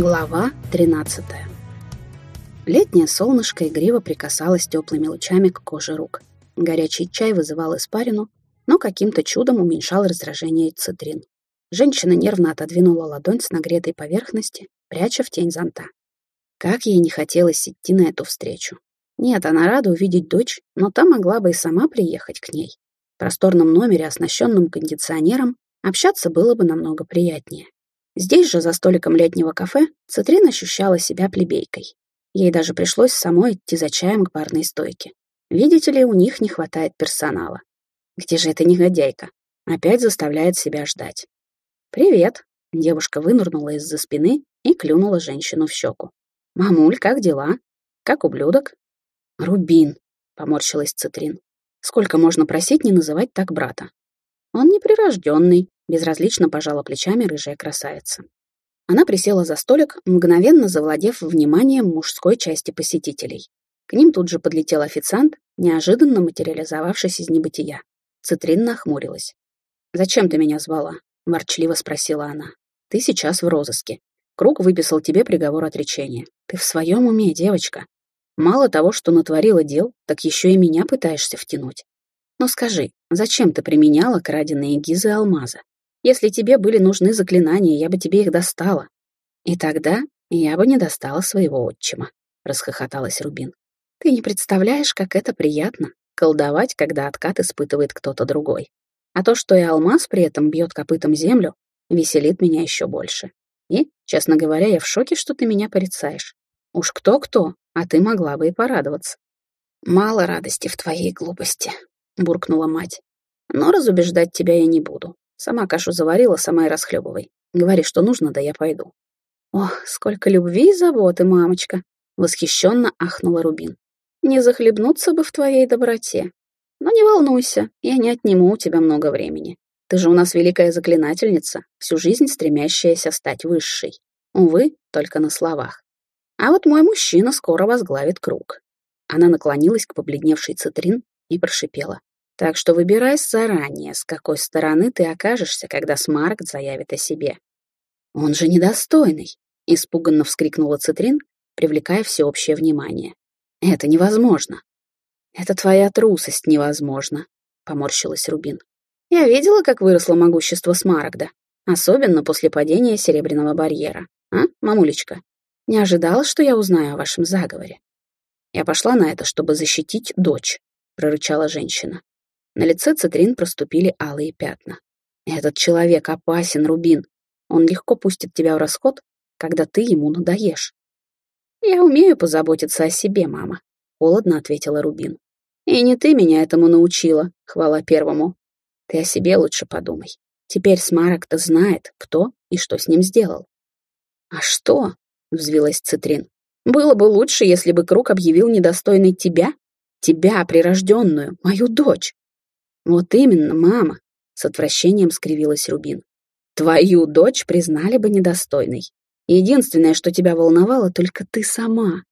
Глава 13 Летнее солнышко игриво прикасалось теплыми лучами к коже рук. Горячий чай вызывал испарину, но каким-то чудом уменьшал раздражение цитрин. Женщина нервно отодвинула ладонь с нагретой поверхности, пряча в тень зонта. Как ей не хотелось идти на эту встречу. Нет, она рада увидеть дочь, но та могла бы и сама приехать к ней. В просторном номере, оснащенном кондиционером, общаться было бы намного приятнее. Здесь же, за столиком летнего кафе, Цитрин ощущала себя плебейкой. Ей даже пришлось самой идти за чаем к барной стойке. Видите ли, у них не хватает персонала. Где же эта негодяйка? Опять заставляет себя ждать. «Привет!» — девушка вынырнула из-за спины и клюнула женщину в щеку. «Мамуль, как дела? Как ублюдок?» «Рубин!» — поморщилась Цитрин. «Сколько можно просить не называть так брата?» «Он неприрожденный», — безразлично пожала плечами рыжая красавица. Она присела за столик, мгновенно завладев вниманием мужской части посетителей. К ним тут же подлетел официант, неожиданно материализовавшись из небытия. Цитрин нахмурилась. «Зачем ты меня звала?» — ворчливо спросила она. «Ты сейчас в розыске. Круг выписал тебе приговор отречения. Ты в своем уме, девочка. Мало того, что натворила дел, так еще и меня пытаешься втянуть. Но скажи, зачем ты применяла краденые гизы алмаза? Если тебе были нужны заклинания, я бы тебе их достала. И тогда я бы не достала своего отчима, — расхохоталась Рубин. Ты не представляешь, как это приятно — колдовать, когда откат испытывает кто-то другой. А то, что и алмаз при этом бьет копытом землю, веселит меня еще больше. И, честно говоря, я в шоке, что ты меня порицаешь. Уж кто-кто, а ты могла бы и порадоваться. Мало радости в твоей глупости, — буркнула мать. Но разубеждать тебя я не буду. Сама кашу заварила, сама и расхлебывай. Говори, что нужно, да я пойду. Ох, сколько любви и заботы, мамочка! Восхищенно ахнула Рубин. Не захлебнуться бы в твоей доброте. Но не волнуйся, я не отниму у тебя много времени. Ты же у нас великая заклинательница, всю жизнь стремящаяся стать высшей. Увы, только на словах. А вот мой мужчина скоро возглавит круг. Она наклонилась к побледневшей Цитрин и прошипела. Так что выбирай заранее, с какой стороны ты окажешься, когда Смарк заявит о себе. Он же недостойный, испуганно вскрикнула Цитрин, привлекая всеобщее внимание. Это невозможно. Это твоя трусость невозможно, поморщилась Рубин. Я видела, как выросло могущество Смарагда, особенно после падения Серебряного барьера. А, мамулечка? Не ожидала, что я узнаю о вашем заговоре. Я пошла на это, чтобы защитить дочь, прорычала женщина. На лице Цитрин проступили алые пятна. «Этот человек опасен, Рубин. Он легко пустит тебя в расход, когда ты ему надоешь». «Я умею позаботиться о себе, мама», — холодно ответила Рубин. «И не ты меня этому научила, хвала первому. Ты о себе лучше подумай. Теперь Смарок-то знает, кто и что с ним сделал». «А что?» — взвилась Цитрин. «Было бы лучше, если бы Круг объявил недостойной тебя, тебя, прирожденную, мою дочь. «Вот именно, мама!» — с отвращением скривилась Рубин. «Твою дочь признали бы недостойной. Единственное, что тебя волновало, только ты сама.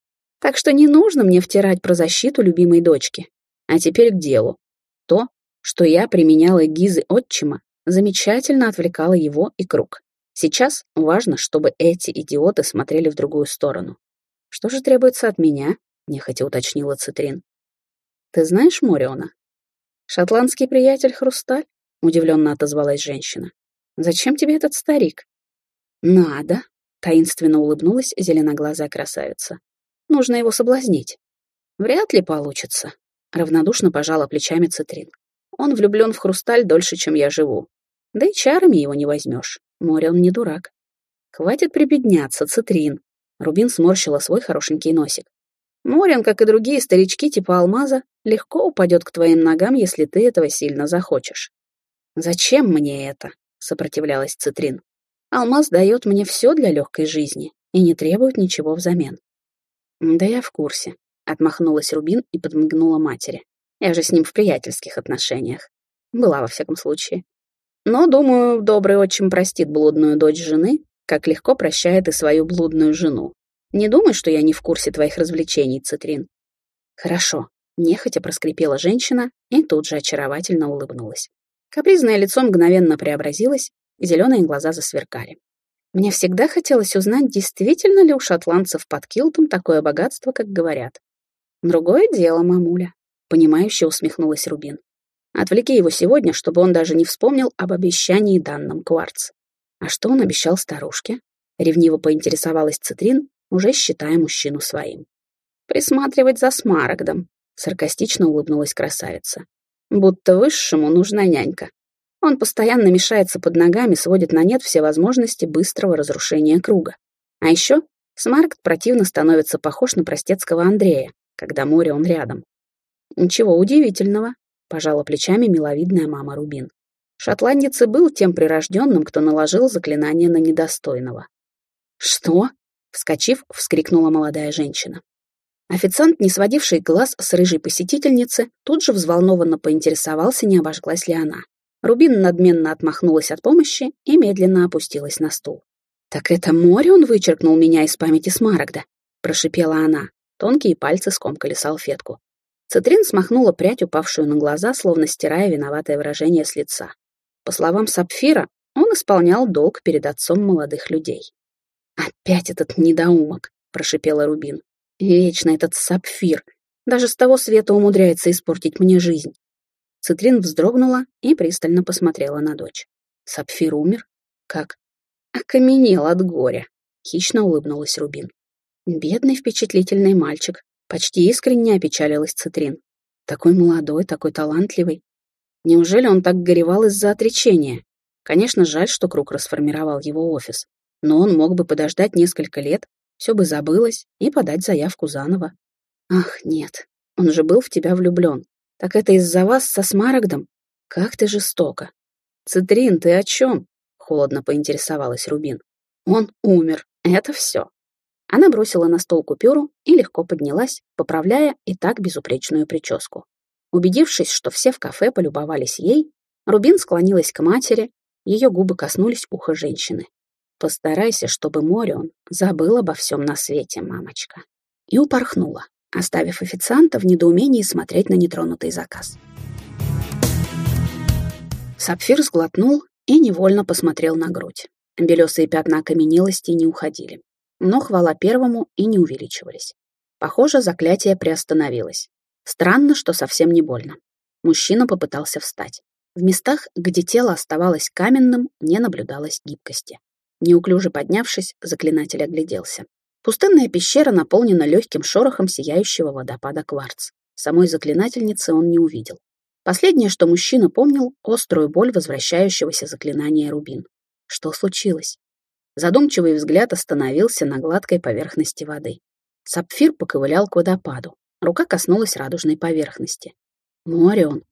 Так что не нужно мне втирать про защиту любимой дочки. А теперь к делу. То, что я применяла гизы отчима, замечательно отвлекало его и круг. Сейчас важно, чтобы эти идиоты смотрели в другую сторону. Что же требуется от меня? Нехотя уточнила Цитрин. Ты знаешь Мориона? «Шотландский приятель Хрусталь?» — удивленно отозвалась женщина. «Зачем тебе этот старик?» «Надо», — таинственно улыбнулась зеленоглазая красавица. «Нужно его соблазнить». «Вряд ли получится», — равнодушно пожала плечами Цитрин. «Он влюблен в Хрусталь дольше, чем я живу. Да и чарами его не возьмешь. Море он не дурак». «Хватит прибедняться, Цитрин», — Рубин сморщила свой хорошенький носик. Морин, как и другие старички типа алмаза, легко упадет к твоим ногам, если ты этого сильно захочешь. «Зачем мне это?» — сопротивлялась Цитрин. «Алмаз дает мне все для легкой жизни и не требует ничего взамен». «Да я в курсе», — отмахнулась Рубин и подмигнула матери. «Я же с ним в приятельских отношениях. Была, во всяком случае. Но, думаю, добрый отчим простит блудную дочь жены, как легко прощает и свою блудную жену. Не думай, что я не в курсе твоих развлечений, Цитрин. Хорошо, нехотя проскрипела женщина и тут же очаровательно улыбнулась. Капризное лицо мгновенно преобразилось, зеленые глаза засверкали. Мне всегда хотелось узнать, действительно ли у шотландцев под килтом такое богатство, как говорят. Другое дело, мамуля, понимающе усмехнулась Рубин. Отвлеки его сегодня, чтобы он даже не вспомнил об обещании данном кварц. А что он обещал старушке? Ревниво поинтересовалась Цитрин, уже считая мужчину своим. Присматривать за Смарагдом, саркастично улыбнулась красавица. Будто высшему нужна нянька. Он постоянно мешается под ногами, сводит на нет все возможности быстрого разрушения круга. А еще Смарагд противно становится похож на простецкого Андрея, когда море он рядом. Ничего удивительного, пожала плечами миловидная мама Рубин. Шотландец и был тем прирожденным, кто наложил заклинание на недостойного. «Что?» — вскочив, вскрикнула молодая женщина. Официант, не сводивший глаз с рыжей посетительницы, тут же взволнованно поинтересовался, не обожглась ли она. Рубин надменно отмахнулась от помощи и медленно опустилась на стул. «Так это море он вычеркнул меня из памяти Смарагда», — прошипела она. Тонкие пальцы скомкали салфетку. Цитрин смахнула прядь, упавшую на глаза, словно стирая виноватое выражение с лица. По словам Сапфира, он исполнял долг перед отцом молодых людей. «Опять этот недоумок», — прошипела Рубин. «Вечно этот Сапфир. Даже с того света умудряется испортить мне жизнь». Цитрин вздрогнула и пристально посмотрела на дочь. Сапфир умер? Как? Окаменел от горя. Хищно улыбнулась Рубин. Бедный впечатлительный мальчик. Почти искренне опечалилась Цитрин. Такой молодой, такой талантливый. Неужели он так горевал из-за отречения? Конечно, жаль, что Круг расформировал его офис. Но он мог бы подождать несколько лет, все бы забылось, и подать заявку заново. Ах, нет, он же был в тебя влюблен. Так это из-за вас со Смарагдом? Как ты жестоко. Цитрин, ты о чем? Холодно поинтересовалась Рубин. Он умер. Это все. Она бросила на стол купюру и легко поднялась, поправляя и так безупречную прическу. Убедившись, что все в кафе полюбовались ей, Рубин склонилась к матери, ее губы коснулись уха женщины. «Постарайся, чтобы Морион забыл обо всем на свете, мамочка». И упорхнула, оставив официанта в недоумении смотреть на нетронутый заказ. Сапфир сглотнул и невольно посмотрел на грудь. Белесые пятна окаменелости не уходили но хвала первому и не увеличивались. Похоже, заклятие приостановилось. Странно, что совсем не больно. Мужчина попытался встать. В местах, где тело оставалось каменным, не наблюдалось гибкости. Неуклюже поднявшись, заклинатель огляделся. Пустынная пещера наполнена легким шорохом сияющего водопада кварц. Самой заклинательницы он не увидел. Последнее, что мужчина помнил, острую боль возвращающегося заклинания рубин. Что случилось? Задумчивый взгляд остановился на гладкой поверхности воды. Сапфир поковылял к водопаду. Рука коснулась радужной поверхности. Море он.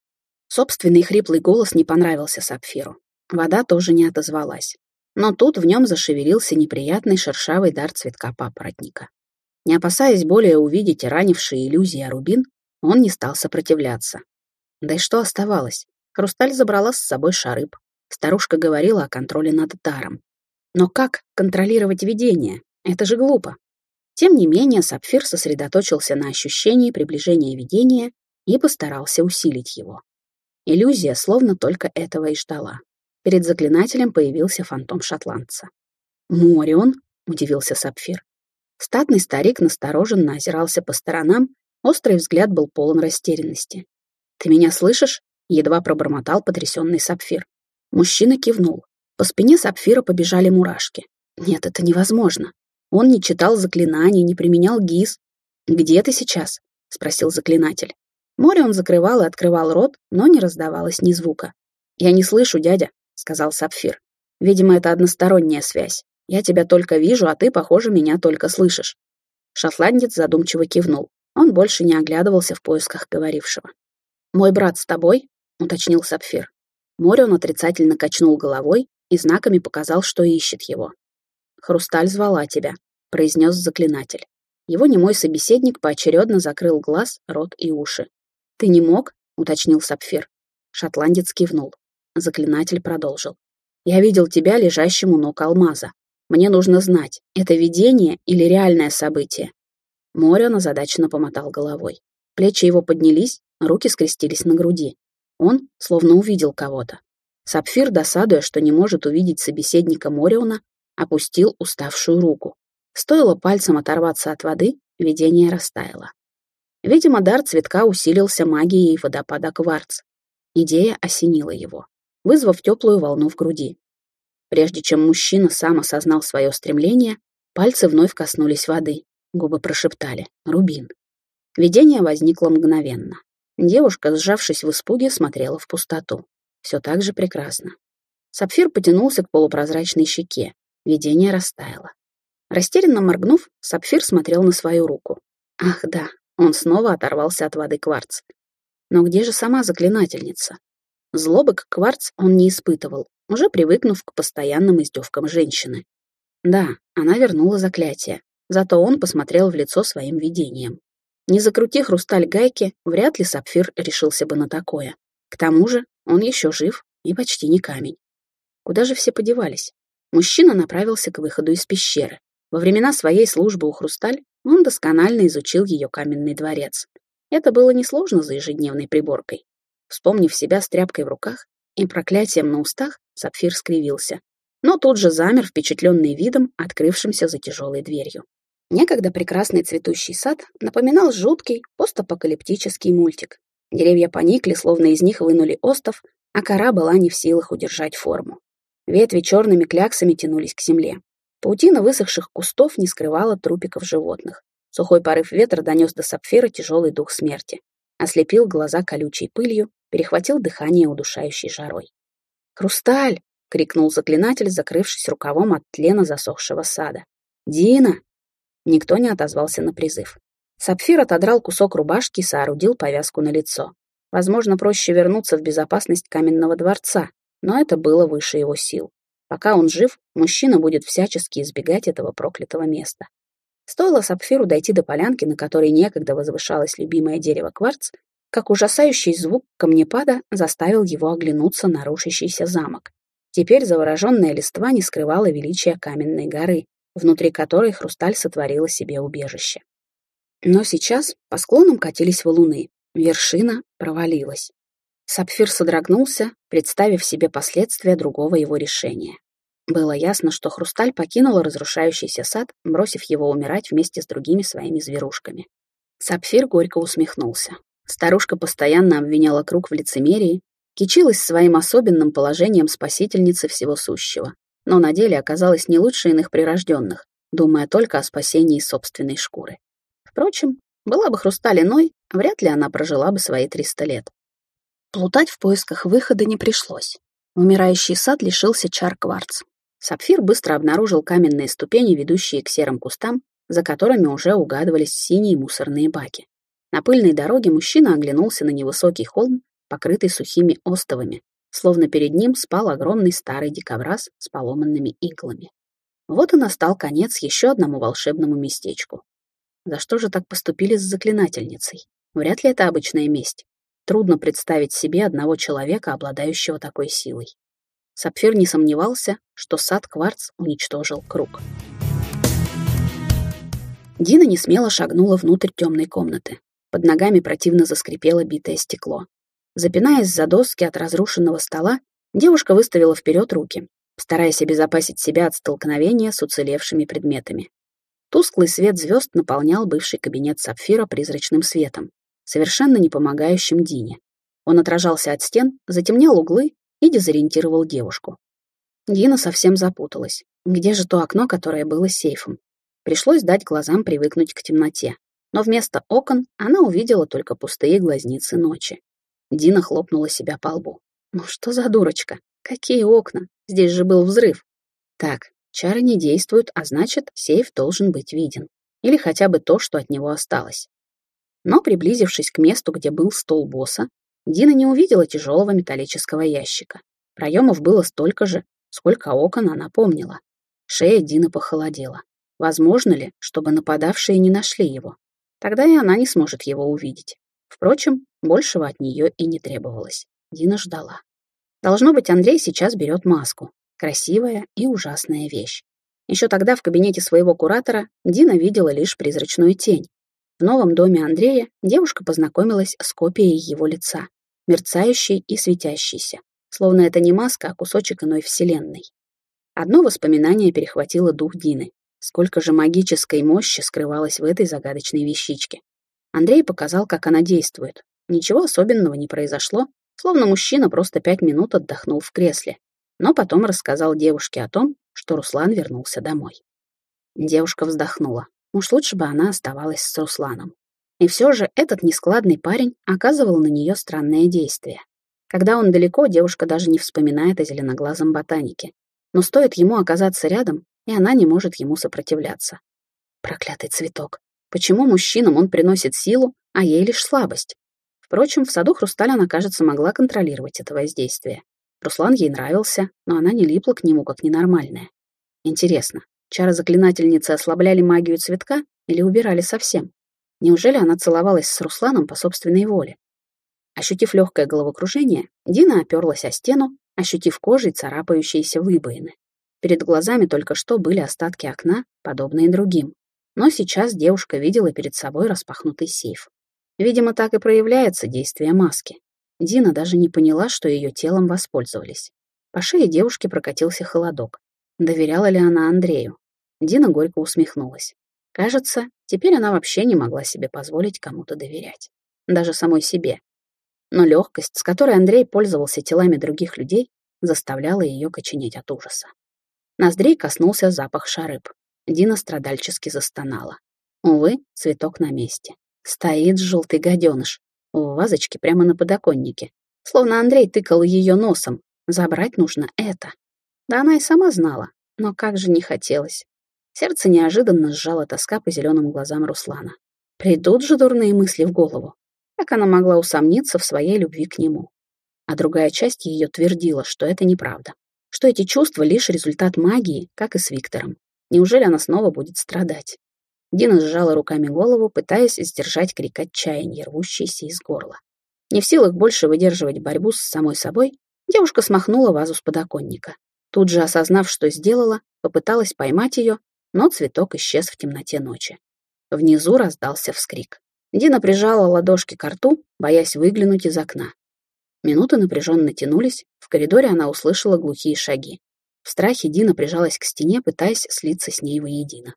Собственный хриплый голос не понравился Сапфиру. Вода тоже не отозвалась. Но тут в нем зашевелился неприятный шершавый дар цветка папоротника. Не опасаясь более увидеть ранившие иллюзии о рубин, он не стал сопротивляться. Да и что оставалось? Хрусталь забрала с собой шарыб. Старушка говорила о контроле над даром. Но как контролировать видение? Это же глупо. Тем не менее, Сапфир сосредоточился на ощущении приближения видения и постарался усилить его. Иллюзия словно только этого и ждала. Перед заклинателем появился фантом шотландца. «Морион?» — удивился Сапфир. Статный старик настороженно озирался по сторонам, острый взгляд был полон растерянности. «Ты меня слышишь?» — едва пробормотал потрясенный Сапфир. Мужчина кивнул. По спине Сапфира побежали мурашки. Нет, это невозможно. Он не читал заклинаний, не применял гиз. «Где ты сейчас?» — спросил заклинатель. Море он закрывал и открывал рот, но не раздавалось ни звука. «Я не слышу, дядя», — сказал Сапфир. «Видимо, это односторонняя связь. Я тебя только вижу, а ты, похоже, меня только слышишь». Шотландец задумчиво кивнул. Он больше не оглядывался в поисках говорившего. «Мой брат с тобой?» — уточнил Сапфир. Море он отрицательно качнул головой и знаками показал, что ищет его. «Хрусталь звала тебя», — произнес заклинатель. Его немой собеседник поочередно закрыл глаз, рот и уши. «Ты не мог?» — уточнил Сапфир. Шотландец кивнул. Заклинатель продолжил. «Я видел тебя лежащим у ног алмаза. Мне нужно знать, это видение или реальное событие?» Морион озадаченно помотал головой. Плечи его поднялись, руки скрестились на груди. Он словно увидел кого-то. Сапфир, досадуя, что не может увидеть собеседника Мориона, опустил уставшую руку. Стоило пальцем оторваться от воды, видение растаяло. Видимо, дар цветка усилился магией водопада кварц. Идея осенила его, вызвав теплую волну в груди. Прежде чем мужчина сам осознал свое стремление, пальцы вновь коснулись воды, губы прошептали «Рубин». Видение возникло мгновенно. Девушка, сжавшись в испуге, смотрела в пустоту. Все так же прекрасно. Сапфир потянулся к полупрозрачной щеке. Видение растаяло. Растерянно моргнув, Сапфир смотрел на свою руку. Ах да, он снова оторвался от воды кварц. Но где же сама заклинательница? Злобы к кварц он не испытывал, уже привыкнув к постоянным издевкам женщины. Да, она вернула заклятие, зато он посмотрел в лицо своим видением. Не закрути хрусталь гайки, вряд ли Сапфир решился бы на такое. К тому же он еще жив и почти не камень. Куда же все подевались? Мужчина направился к выходу из пещеры. Во времена своей службы у Хрусталь он досконально изучил ее каменный дворец. Это было несложно за ежедневной приборкой. Вспомнив себя с тряпкой в руках и проклятием на устах, Сапфир скривился. Но тут же замер, впечатленный видом, открывшимся за тяжелой дверью. Некогда прекрасный цветущий сад напоминал жуткий постапокалиптический мультик. Деревья поникли, словно из них вынули остов, а кора была не в силах удержать форму. Ветви черными кляксами тянулись к земле. Паутина высохших кустов не скрывала трупиков животных. Сухой порыв ветра донес до сапфира тяжелый дух смерти. Ослепил глаза колючей пылью, перехватил дыхание удушающей жарой. «Хрусталь!» — крикнул заклинатель, закрывшись рукавом от тлена засохшего сада. «Дина!» Никто не отозвался на призыв. Сапфир отодрал кусок рубашки и соорудил повязку на лицо. Возможно, проще вернуться в безопасность каменного дворца, но это было выше его сил. Пока он жив, мужчина будет всячески избегать этого проклятого места. Стоило Сапфиру дойти до полянки, на которой некогда возвышалось любимое дерево кварц, как ужасающий звук камнепада заставил его оглянуться на рушащийся замок. Теперь завороженная листва не скрывала величия каменной горы, внутри которой хрусталь сотворила себе убежище. Но сейчас по склонам катились валуны, вершина провалилась. Сапфир содрогнулся, представив себе последствия другого его решения. Было ясно, что Хрусталь покинула разрушающийся сад, бросив его умирать вместе с другими своими зверушками. Сапфир горько усмехнулся. Старушка постоянно обвиняла круг в лицемерии, кичилась своим особенным положением спасительницы всего сущего, но на деле оказалась не лучше иных прирожденных, думая только о спасении собственной шкуры. Впрочем, была бы Хрусталь иной, вряд ли она прожила бы свои 300 лет. Плутать в поисках выхода не пришлось. Умирающий сад лишился чар кварц. Сапфир быстро обнаружил каменные ступени, ведущие к серым кустам, за которыми уже угадывались синие мусорные баки. На пыльной дороге мужчина оглянулся на невысокий холм, покрытый сухими остовами, словно перед ним спал огромный старый дикобраз с поломанными иглами. Вот и настал конец еще одному волшебному местечку. За что же так поступили с заклинательницей? Вряд ли это обычная месть. Трудно представить себе одного человека, обладающего такой силой. Сапфир не сомневался, что сад Кварц уничтожил круг. Дина несмело шагнула внутрь темной комнаты. Под ногами противно заскрипело битое стекло. Запинаясь за доски от разрушенного стола, девушка выставила вперед руки, стараясь обезопасить себя от столкновения с уцелевшими предметами. Тусклый свет звезд наполнял бывший кабинет Сапфира призрачным светом, совершенно не помогающим Дине. Он отражался от стен, затемнял углы и дезориентировал девушку. Дина совсем запуталась. Где же то окно, которое было сейфом? Пришлось дать глазам привыкнуть к темноте. Но вместо окон она увидела только пустые глазницы ночи. Дина хлопнула себя по лбу. «Ну что за дурочка? Какие окна? Здесь же был взрыв». «Так, чары не действуют, а значит, сейф должен быть виден. Или хотя бы то, что от него осталось. Но, приблизившись к месту, где был стол босса, Дина не увидела тяжелого металлического ящика. Проемов было столько же, сколько окон она помнила. Шея Дины похолодела. Возможно ли, чтобы нападавшие не нашли его? Тогда и она не сможет его увидеть. Впрочем, большего от нее и не требовалось. Дина ждала. Должно быть, Андрей сейчас берет маску. Красивая и ужасная вещь. Еще тогда в кабинете своего куратора Дина видела лишь призрачную тень, в новом доме Андрея девушка познакомилась с копией его лица, мерцающей и светящейся, словно это не маска, а кусочек иной вселенной. Одно воспоминание перехватило дух Дины. Сколько же магической мощи скрывалось в этой загадочной вещичке. Андрей показал, как она действует. Ничего особенного не произошло, словно мужчина просто пять минут отдохнул в кресле. Но потом рассказал девушке о том, что Руслан вернулся домой. Девушка вздохнула. Уж лучше бы она оставалась с Русланом. И все же этот нескладный парень оказывал на нее странное действие. Когда он далеко, девушка даже не вспоминает о зеленоглазом ботанике. Но стоит ему оказаться рядом, и она не может ему сопротивляться. Проклятый цветок. Почему мужчинам он приносит силу, а ей лишь слабость? Впрочем, в саду Хрусталь она, кажется, могла контролировать это воздействие. Руслан ей нравился, но она не липла к нему как ненормальная. Интересно, чары заклинательницы ослабляли магию цветка или убирали совсем? Неужели она целовалась с Русланом по собственной воле? Ощутив легкое головокружение, Дина оперлась о стену, ощутив кожей царапающиеся выбоины. Перед глазами только что были остатки окна, подобные другим. Но сейчас девушка видела перед собой распахнутый сейф. Видимо, так и проявляется действие маски. Дина даже не поняла, что ее телом воспользовались. По шее девушки прокатился холодок. Доверяла ли она Андрею? Дина горько усмехнулась. Кажется, теперь она вообще не могла себе позволить кому-то доверять. Даже самой себе. Но легкость, с которой Андрей пользовался телами других людей, заставляла ее коченеть от ужаса. Ноздрей коснулся запах шарыб. Дина страдальчески застонала. Увы, цветок на месте. Стоит желтый гаденыш. В вазочке прямо на подоконнике. Словно Андрей тыкал ее носом. Забрать нужно это. Да она и сама знала. Но как же не хотелось. Сердце неожиданно сжало тоска по зеленым глазам Руслана. Придут же дурные мысли в голову. Как она могла усомниться в своей любви к нему? А другая часть ее твердила, что это неправда что эти чувства — лишь результат магии, как и с Виктором. Неужели она снова будет страдать? Дина сжала руками голову, пытаясь сдержать крик отчаяния, рвущийся из горла. Не в силах больше выдерживать борьбу с самой собой, девушка смахнула вазу с подоконника. Тут же, осознав, что сделала, попыталась поймать ее, но цветок исчез в темноте ночи. Внизу раздался вскрик. Дина прижала ладошки к рту, боясь выглянуть из окна. Минуты напряженно тянулись, в коридоре она услышала глухие шаги. В страхе Дина прижалась к стене, пытаясь слиться с ней воедино.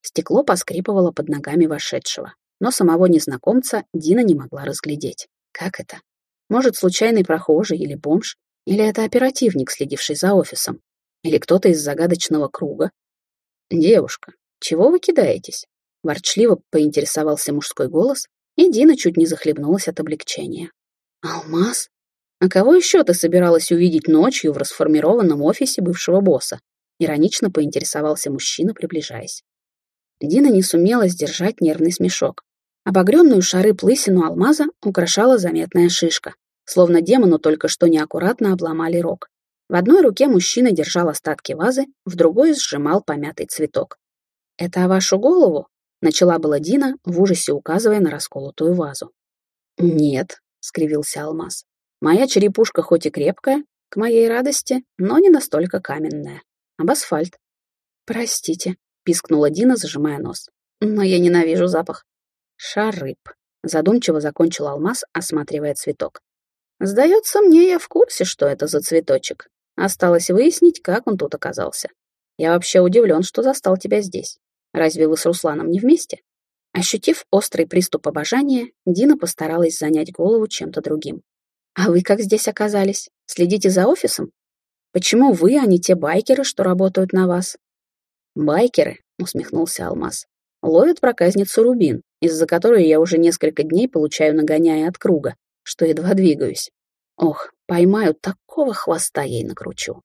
Стекло поскрипывало под ногами вошедшего, но самого незнакомца Дина не могла разглядеть. Как это? Может, случайный прохожий или бомж? Или это оперативник, следивший за офисом? Или кто-то из загадочного круга? «Девушка, чего вы кидаетесь?» Ворчливо поинтересовался мужской голос, и Дина чуть не захлебнулась от облегчения. «Алмаз?» А кого еще ты собиралась увидеть ночью в расформированном офисе бывшего босса? Иронично поинтересовался мужчина, приближаясь. Дина не сумела сдержать нервный смешок. Обогренную шары лысину алмаза украшала заметная шишка, словно демону только что неаккуратно обломали рог. В одной руке мужчина держал остатки вазы, в другой сжимал помятый цветок. «Это о вашу голову?» — начала была Дина, в ужасе указывая на расколотую вазу. «Нет», — скривился алмаз. Моя черепушка хоть и крепкая, к моей радости, но не настолько каменная. Об асфальт. «Простите», — пискнула Дина, зажимая нос. «Но я ненавижу запах». «Шарыб», — задумчиво закончил алмаз, осматривая цветок. «Сдается мне, я в курсе, что это за цветочек. Осталось выяснить, как он тут оказался. Я вообще удивлен, что застал тебя здесь. Разве вы с Русланом не вместе?» Ощутив острый приступ обожания, Дина постаралась занять голову чем-то другим. А вы как здесь оказались? Следите за офисом? Почему вы, а не те байкеры, что работают на вас? Байкеры, усмехнулся Алмаз, ловят проказницу Рубин, из-за которой я уже несколько дней получаю нагоняя от круга, что едва двигаюсь. Ох, поймаю, такого хвоста ей накручу.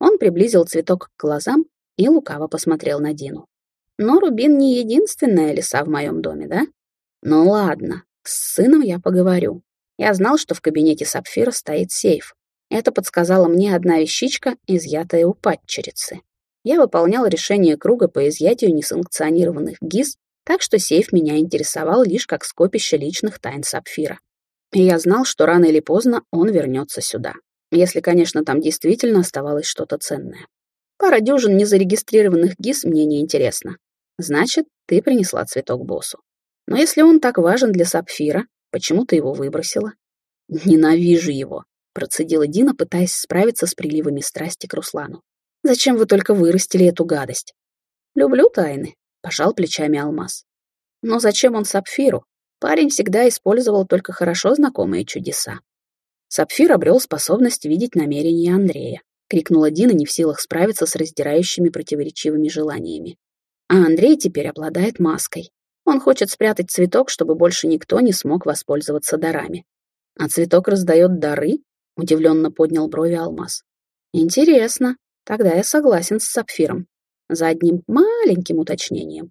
Он приблизил цветок к глазам и лукаво посмотрел на Дину. Но Рубин не единственная лиса в моем доме, да? Ну ладно, с сыном я поговорю. Я знал, что в кабинете Сапфира стоит сейф. Это подсказала мне одна вещичка, изъятая у падчерицы. Я выполнял решение круга по изъятию несанкционированных ГИС, так что сейф меня интересовал лишь как скопище личных тайн Сапфира. И я знал, что рано или поздно он вернется сюда. Если, конечно, там действительно оставалось что-то ценное. Пара дюжин незарегистрированных ГИС мне не интересно. Значит, ты принесла цветок боссу. Но если он так важен для Сапфира, Почему ты его выбросила? Ненавижу его, процедила Дина, пытаясь справиться с приливами страсти к Руслану. Зачем вы только вырастили эту гадость? Люблю тайны, пожал плечами алмаз. Но зачем он сапфиру? Парень всегда использовал только хорошо знакомые чудеса. Сапфир обрел способность видеть намерения Андрея. Крикнула Дина, не в силах справиться с раздирающими противоречивыми желаниями. А Андрей теперь обладает маской. Он хочет спрятать цветок, чтобы больше никто не смог воспользоваться дарами. А цветок раздает дары? Удивленно поднял брови алмаз. Интересно. Тогда я согласен с Сапфиром. За одним маленьким уточнением.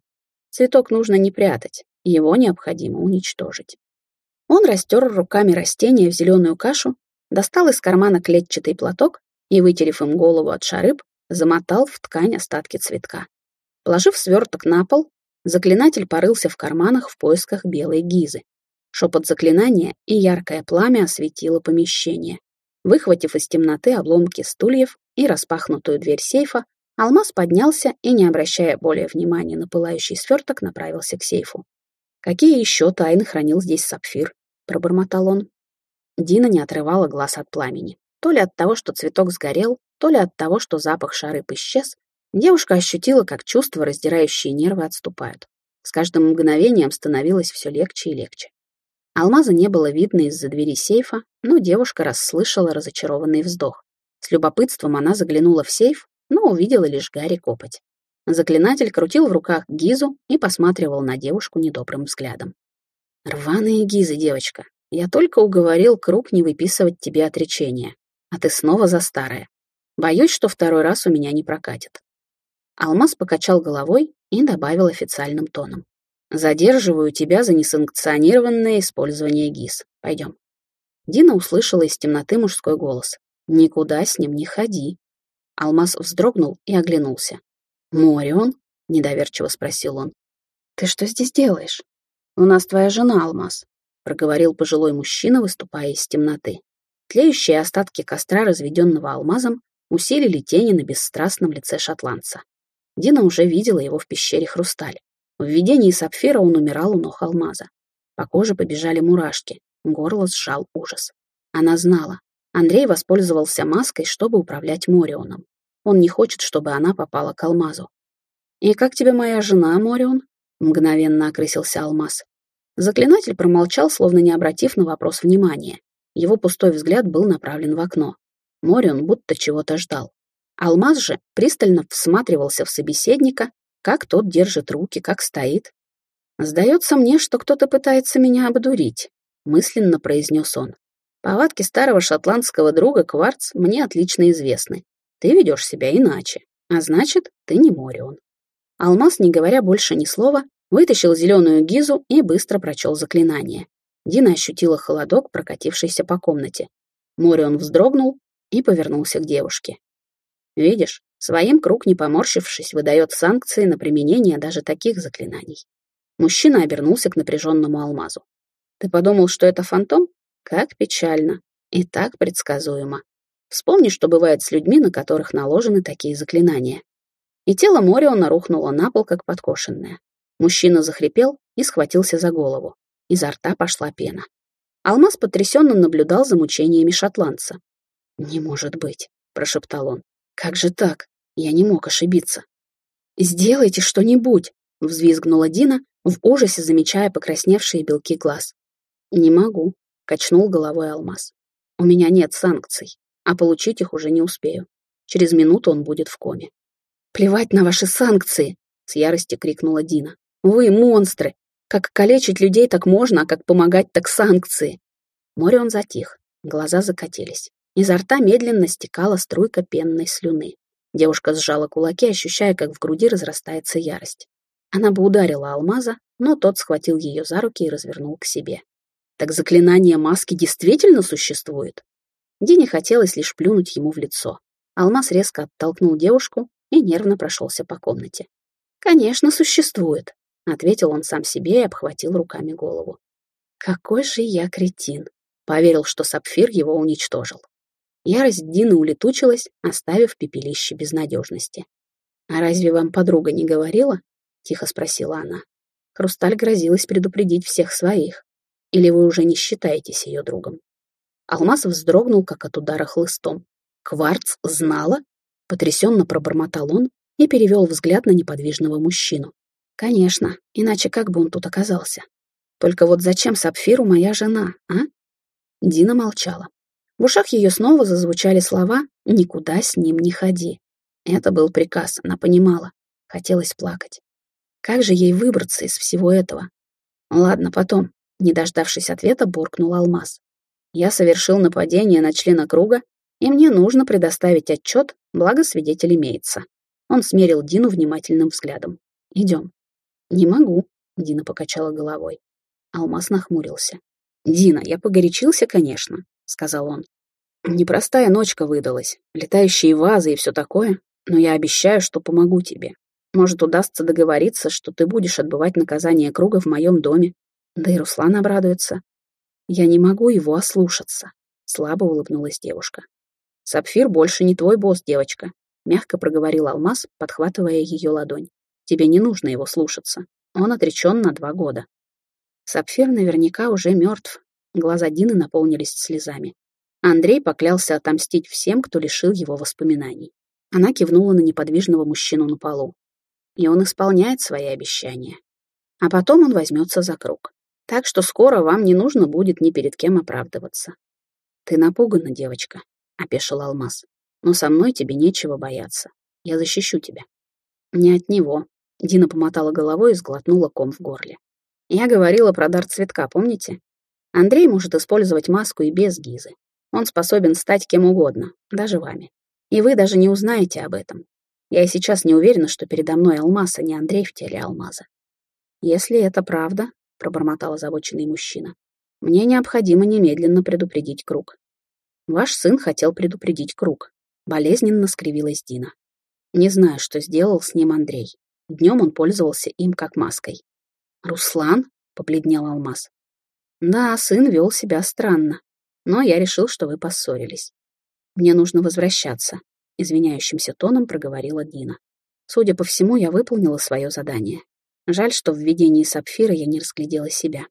Цветок нужно не прятать, его необходимо уничтожить. Он растер руками растения в зеленую кашу, достал из кармана клетчатый платок и, вытерев им голову от шарыб, замотал в ткань остатки цветка. Положив сверток на пол, заклинатель порылся в карманах в поисках белой гизы. Шепот заклинания и яркое пламя осветило помещение. Выхватив из темноты обломки стульев и распахнутую дверь сейфа, Алмаз поднялся и, не обращая более внимания на пылающий сверток, направился к сейфу. «Какие еще тайны хранил здесь сапфир?» — пробормотал он. Дина не отрывала глаз от пламени. То ли от того, что цветок сгорел, то ли от того, что запах шарып исчез, девушка ощутила, как чувства, раздирающие нервы, отступают. С каждым мгновением становилось все легче и легче. Алмаза не было видно из-за двери сейфа, но девушка расслышала разочарованный вздох. С любопытством она заглянула в сейф, но увидела лишь Гарри копоть. Заклинатель крутил в руках гизу и посматривал на девушку недобрым взглядом. «Рваные гизы, девочка. Я только уговорил круг не выписывать тебе отречение, а ты снова за старое. Боюсь, что второй раз у меня не прокатит». Алмаз покачал головой и добавил официальным тоном. Задерживаю тебя за несанкционированное использование ГИС. Пойдем. Дина услышала из темноты мужской голос. Никуда с ним не ходи. Алмаз вздрогнул и оглянулся. «Морион?» — недоверчиво спросил он. «Ты что здесь делаешь?» «У нас твоя жена, Алмаз», — проговорил пожилой мужчина, выступая из темноты. Тлеющие остатки костра, разведенного алмазом, усилили тени на бесстрастном лице шотландца. Дина уже видела его в пещере Хрусталь. В видении сапфира он умирал у ног алмаза. По коже побежали мурашки, горло сжал ужас. Она знала. Андрей воспользовался маской, чтобы управлять Морионом. Он не хочет, чтобы она попала к алмазу. «И как тебе моя жена, Морион?» — мгновенно окрысился алмаз. Заклинатель промолчал, словно не обратив на вопрос внимания. Его пустой взгляд был направлен в окно. Морион будто чего-то ждал. Алмаз же пристально всматривался в собеседника, как тот держит руки, как стоит. «Сдается мне, что кто-то пытается меня обдурить», — мысленно произнес он. «Повадки старого шотландского друга Кварц мне отлично известны. Ты ведешь себя иначе, а значит, ты не Морион». Алмаз, не говоря больше ни слова, вытащил зеленую гизу и быстро прочел заклинание. Дина ощутила холодок, прокатившийся по комнате. Морион вздрогнул и повернулся к девушке. «Видишь, Своим круг, не поморщившись, выдает санкции на применение даже таких заклинаний. Мужчина обернулся к напряженному алмазу. «Ты подумал, что это фантом? Как печально. И так предсказуемо. Вспомни, что бывает с людьми, на которых наложены такие заклинания». И тело Мориона рухнуло на пол, как подкошенное. Мужчина захрипел и схватился за голову. Изо рта пошла пена. Алмаз потрясенно наблюдал за мучениями шотландца. «Не может быть», — прошептал он. «Как же так? Я не мог ошибиться. «Сделайте что-нибудь!» — взвизгнула Дина, в ужасе замечая покрасневшие белки глаз. «Не могу», — качнул головой Алмаз. «У меня нет санкций, а получить их уже не успею. Через минуту он будет в коме». «Плевать на ваши санкции!» — с ярости крикнула Дина. «Вы монстры! Как калечить людей так можно, а как помогать так санкции!» Море он затих, глаза закатились. Изо рта медленно стекала струйка пенной слюны. Девушка сжала кулаки, ощущая, как в груди разрастается ярость. Она бы ударила алмаза, но тот схватил ее за руки и развернул к себе. Так заклинание маски действительно существует? Дине хотелось лишь плюнуть ему в лицо. Алмаз резко оттолкнул девушку и нервно прошелся по комнате. «Конечно, существует», — ответил он сам себе и обхватил руками голову. «Какой же я кретин!» — поверил, что сапфир его уничтожил. Ярость Дины улетучилась, оставив пепелище безнадежности. «А разве вам подруга не говорила?» — тихо спросила она. Хрусталь грозилась предупредить всех своих. Или вы уже не считаетесь ее другом? Алмаз вздрогнул, как от удара хлыстом. Кварц знала? Потрясенно пробормотал он и перевел взгляд на неподвижного мужчину. Конечно, иначе как бы он тут оказался? Только вот зачем Сапфиру моя жена, а? Дина молчала. В ушах ее снова зазвучали слова «Никуда с ним не ходи». Это был приказ, она понимала. Хотелось плакать. Как же ей выбраться из всего этого? Ладно, потом. Не дождавшись ответа, буркнул Алмаз. Я совершил нападение на члена круга, и мне нужно предоставить отчет, благо свидетель имеется. Он смерил Дину внимательным взглядом. Идем. Не могу, Дина покачала головой. Алмаз нахмурился. «Дина, я погорячился, конечно», — сказал он. «Непростая ночка выдалась, летающие вазы и все такое, но я обещаю, что помогу тебе. Может, удастся договориться, что ты будешь отбывать наказание круга в моем доме. Да и Руслан обрадуется. Я не могу его ослушаться», — слабо улыбнулась девушка. «Сапфир больше не твой босс, девочка», — мягко проговорил Алмаз, подхватывая ее ладонь. «Тебе не нужно его слушаться. Он отречен на два года». Сапфир наверняка уже мертв. Глаза Дины наполнились слезами. Андрей поклялся отомстить всем, кто лишил его воспоминаний. Она кивнула на неподвижного мужчину на полу. И он исполняет свои обещания. А потом он возьмется за круг. Так что скоро вам не нужно будет ни перед кем оправдываться. Ты напугана, девочка, — опешил Алмаз. Но со мной тебе нечего бояться. Я защищу тебя. Не от него. Дина помотала головой и сглотнула ком в горле. Я говорила про дар цветка, помните? Андрей может использовать маску и без гизы. Он способен стать кем угодно, даже вами. И вы даже не узнаете об этом. Я и сейчас не уверена, что передо мной алмаз, а не Андрей в теле алмаза. Если это правда, пробормотал озабоченный мужчина, мне необходимо немедленно предупредить круг. Ваш сын хотел предупредить круг. Болезненно скривилась Дина. Не знаю, что сделал с ним Андрей. Днем он пользовался им как маской. «Руслан?» — побледнел Алмаз. «Да, сын вел себя странно, но я решил, что вы поссорились. Мне нужно возвращаться», — извиняющимся тоном проговорила Дина. «Судя по всему, я выполнила свое задание. Жаль, что в видении сапфира я не разглядела себя».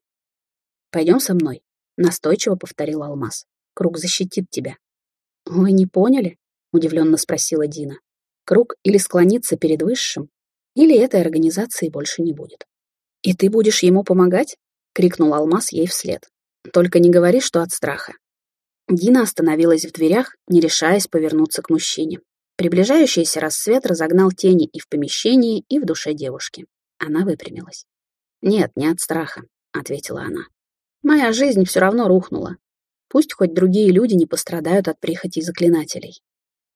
«Пойдем со мной», — настойчиво повторил Алмаз. «Круг защитит тебя». «Вы не поняли?» — удивленно спросила Дина. «Круг или склонится перед высшим, или этой организации больше не будет». «И ты будешь ему помогать?» — крикнул Алмаз ей вслед. «Только не говори, что от страха». Дина остановилась в дверях, не решаясь повернуться к мужчине. Приближающийся рассвет разогнал тени и в помещении, и в душе девушки. Она выпрямилась. «Нет, не от страха», — ответила она. «Моя жизнь все равно рухнула. Пусть хоть другие люди не пострадают от прихоти заклинателей».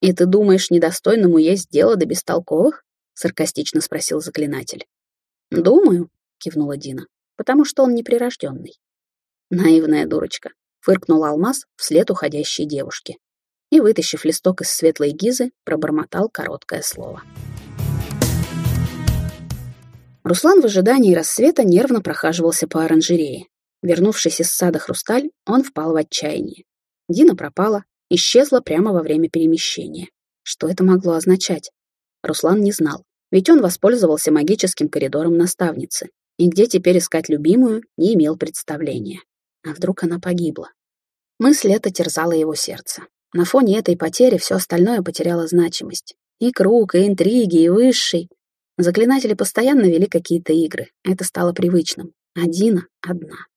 «И ты думаешь, недостойному есть дело до бестолковых?» — саркастично спросил заклинатель. «Думаю», — кивнула Дина, — «потому что он неприрожденный». Наивная дурочка, — фыркнул Алмаз вслед уходящей девушке и, вытащив листок из светлой гизы, пробормотал короткое слово. Руслан в ожидании рассвета нервно прохаживался по оранжерее. Вернувшись из сада «Хрусталь», он впал в отчаяние. Дина пропала, исчезла прямо во время перемещения. Что это могло означать? Руслан не знал, ведь он воспользовался магическим коридором наставницы, и где теперь искать любимую, не имел представления. А вдруг она погибла? Мысль эта терзала его сердце. На фоне этой потери все остальное потеряло значимость. И круг, и интриги, и высший. Заклинатели постоянно вели какие-то игры. Это стало привычным. Одина одна.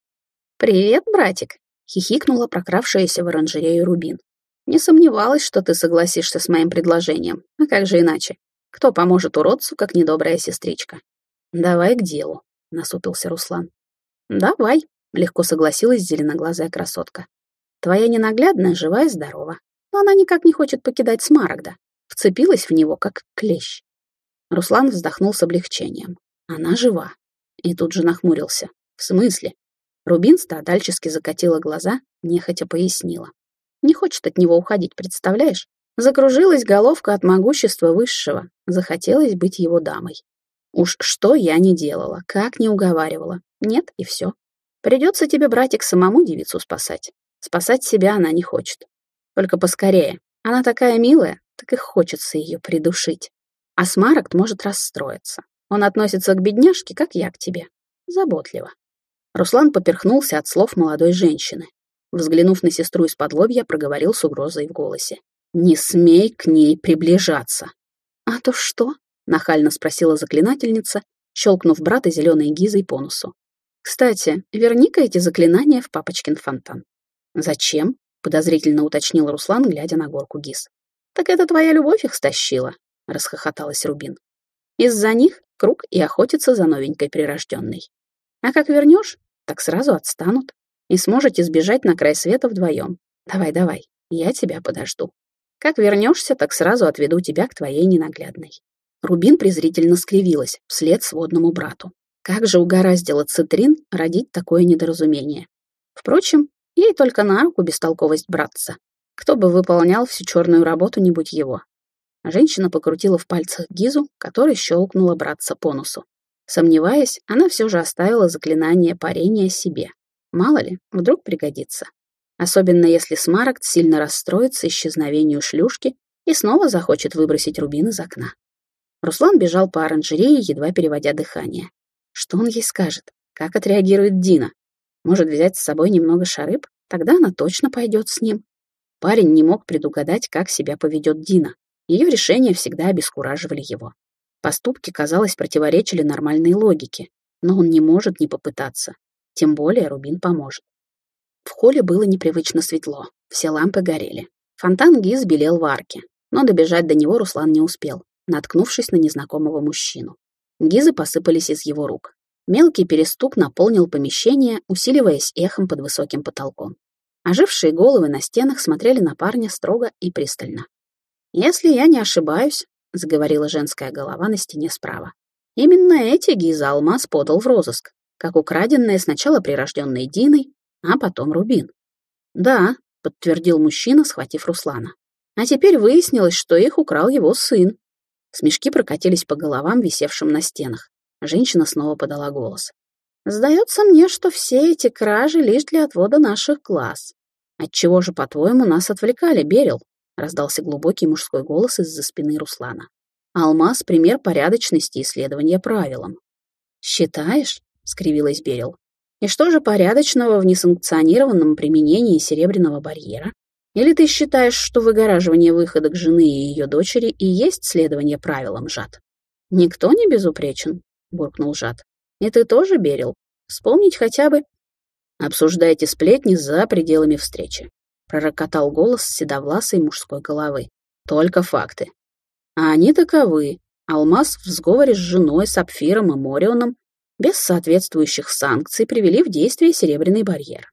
«Привет, братик!» — хихикнула прокравшаяся в оранжерею Рубин. «Не сомневалась, что ты согласишься с моим предложением. А как же иначе? Кто поможет уродцу, как недобрая сестричка?» «Давай к делу», — насупился Руслан. «Давай», — легко согласилась зеленоглазая красотка. «Твоя ненаглядная жива и здорова, но она никак не хочет покидать Смарагда, вцепилась в него, как клещ». Руслан вздохнул с облегчением. «Она жива». И тут же нахмурился. «В смысле?» Рубин страдальчески закатила глаза, нехотя пояснила. «Не хочет от него уходить, представляешь? Закружилась головка от могущества высшего, захотелось быть его дамой. Уж что я не делала, как не уговаривала. Нет, и все. Придется тебе, братик, самому девицу спасать. Спасать себя она не хочет. Только поскорее. Она такая милая, так и хочется ее придушить. А Смарагд может расстроиться. Он относится к бедняжке, как я к тебе. Заботливо. Руслан поперхнулся от слов молодой женщины. Взглянув на сестру из-под лобья, проговорил с угрозой в голосе. «Не смей к ней приближаться!» «А то что?» — нахально спросила заклинательница, щелкнув брата зеленой гизой по носу. «Кстати, верни-ка эти заклинания в папочкин фонтан». «Зачем?» — подозрительно уточнил Руслан, глядя на горку гиз. «Так это твоя любовь их стащила», — расхохоталась Рубин. «Из-за них круг и охотится за новенькой прирожденной. А как вернешь, так сразу отстанут, и сможете сбежать на край света вдвоем. Давай, давай, я тебя подожду. Как вернешься, так сразу отведу тебя к твоей ненаглядной». Рубин презрительно скривилась вслед сводному брату. Как же угораздило Цитрин родить такое недоразумение? Впрочем, ей только на руку бестолковость братца. Кто бы выполнял всю черную работу, не будь его. Женщина покрутила в пальцах Гизу, который щелкнула братца по носу. Сомневаясь, она все же оставила заклинание парения себе. Мало ли, вдруг пригодится. Особенно если Смарагд сильно расстроится исчезновению шлюшки и снова захочет выбросить рубин из окна. Руслан бежал по оранжерее, едва переводя дыхание. Что он ей скажет? Как отреагирует Дина? Может взять с собой немного шарыб? Тогда она точно пойдет с ним. Парень не мог предугадать, как себя поведет Дина. Ее решения всегда обескураживали его. Поступки, казалось, противоречили нормальной логике, но он не может не попытаться. Тем более Рубин поможет. В холле было непривычно светло, все лампы горели. Фонтан Гиз белел в арке, но добежать до него Руслан не успел наткнувшись на незнакомого мужчину. Гизы посыпались из его рук. Мелкий перестук наполнил помещение, усиливаясь эхом под высоким потолком. Ожившие головы на стенах смотрели на парня строго и пристально. «Если я не ошибаюсь», — заговорила женская голова на стене справа, «именно эти Гиза Алмаз подал в розыск, как украденные сначала прирожденной Диной, а потом Рубин». «Да», — подтвердил мужчина, схватив Руслана. «А теперь выяснилось, что их украл его сын, Смешки прокатились по головам, висевшим на стенах. Женщина снова подала голос. «Сдается мне, что все эти кражи лишь для отвода наших глаз. Отчего же, по-твоему, нас отвлекали, Берил?» раздался глубокий мужской голос из-за спины Руслана. «Алмаз — пример порядочности и следования правилам». «Считаешь?» — скривилась Берил. «И что же порядочного в несанкционированном применении серебряного барьера?» Или ты считаешь, что выгораживание выхода к жены и ее дочери и есть следование правилам, Жад? Никто не безупречен, буркнул Жад. И ты тоже берил? Вспомнить хотя бы... Обсуждайте сплетни за пределами встречи, пророкотал голос седовласой мужской головы. Только факты. А они таковы. Алмаз в сговоре с женой, Сапфиром и Морионом без соответствующих санкций привели в действие серебряный барьер.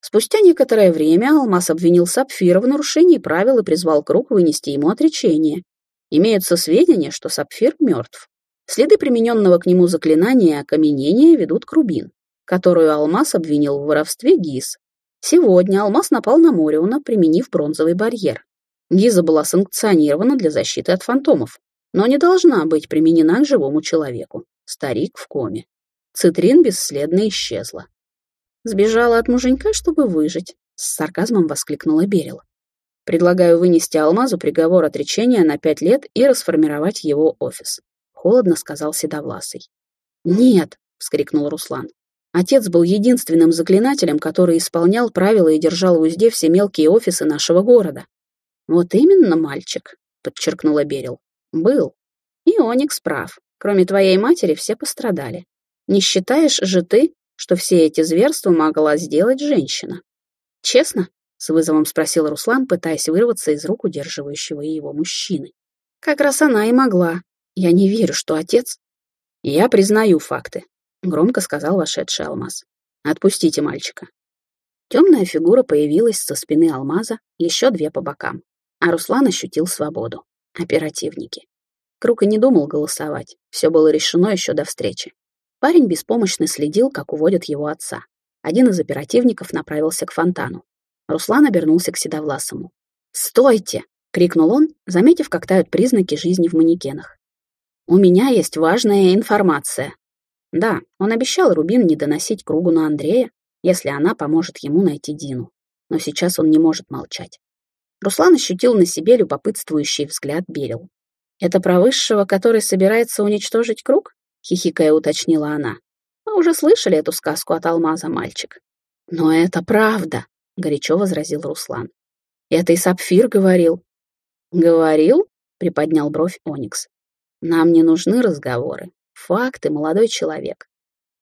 Спустя некоторое время Алмаз обвинил Сапфира в нарушении правил и призвал круг вынести ему отречение. Имеются сведения, что Сапфир мертв. Следы примененного к нему заклинания окаменения ведут к Рубин, которую Алмаз обвинил в воровстве Гиз. Сегодня Алмаз напал на Мориона, применив бронзовый барьер. Гиза была санкционирована для защиты от фантомов, но не должна быть применена к живому человеку. Старик в коме. Цитрин бесследно исчезла. Сбежала от муженька, чтобы выжить, с сарказмом воскликнула Берил. Предлагаю вынести Алмазу приговор отречения на пять лет и расформировать его офис. Холодно сказал Седовласый. Нет, вскрикнул Руслан. Отец был единственным заклинателем, который исполнял правила и держал в узде все мелкие офисы нашего города. Вот именно, мальчик, подчеркнула Берил. Был. И Оникс прав. Кроме твоей матери все пострадали. Не считаешь же ты, что все эти зверства могла сделать женщина. «Честно?» — с вызовом спросил Руслан, пытаясь вырваться из рук удерживающего его мужчины. «Как раз она и могла. Я не верю, что отец...» «Я признаю факты», — громко сказал вошедший алмаз. «Отпустите мальчика». Темная фигура появилась со спины алмаза, еще две по бокам. А Руслан ощутил свободу. Оперативники. Круг и не думал голосовать. Все было решено еще до встречи. Парень беспомощно следил, как уводят его отца. Один из оперативников направился к фонтану. Руслан обернулся к Седовласому. «Стойте!» — крикнул он, заметив, как тают признаки жизни в манекенах. «У меня есть важная информация». Да, он обещал Рубин не доносить кругу на Андрея, если она поможет ему найти Дину. Но сейчас он не может молчать. Руслан ощутил на себе любопытствующий взгляд Берил. «Это про высшего, который собирается уничтожить круг?» — хихикая уточнила она. «Мы уже слышали эту сказку от алмаза, мальчик». «Но это правда», — горячо возразил Руслан. «Это и Сапфир говорил». «Говорил?» — приподнял бровь Оникс. «Нам не нужны разговоры. Факты, молодой человек».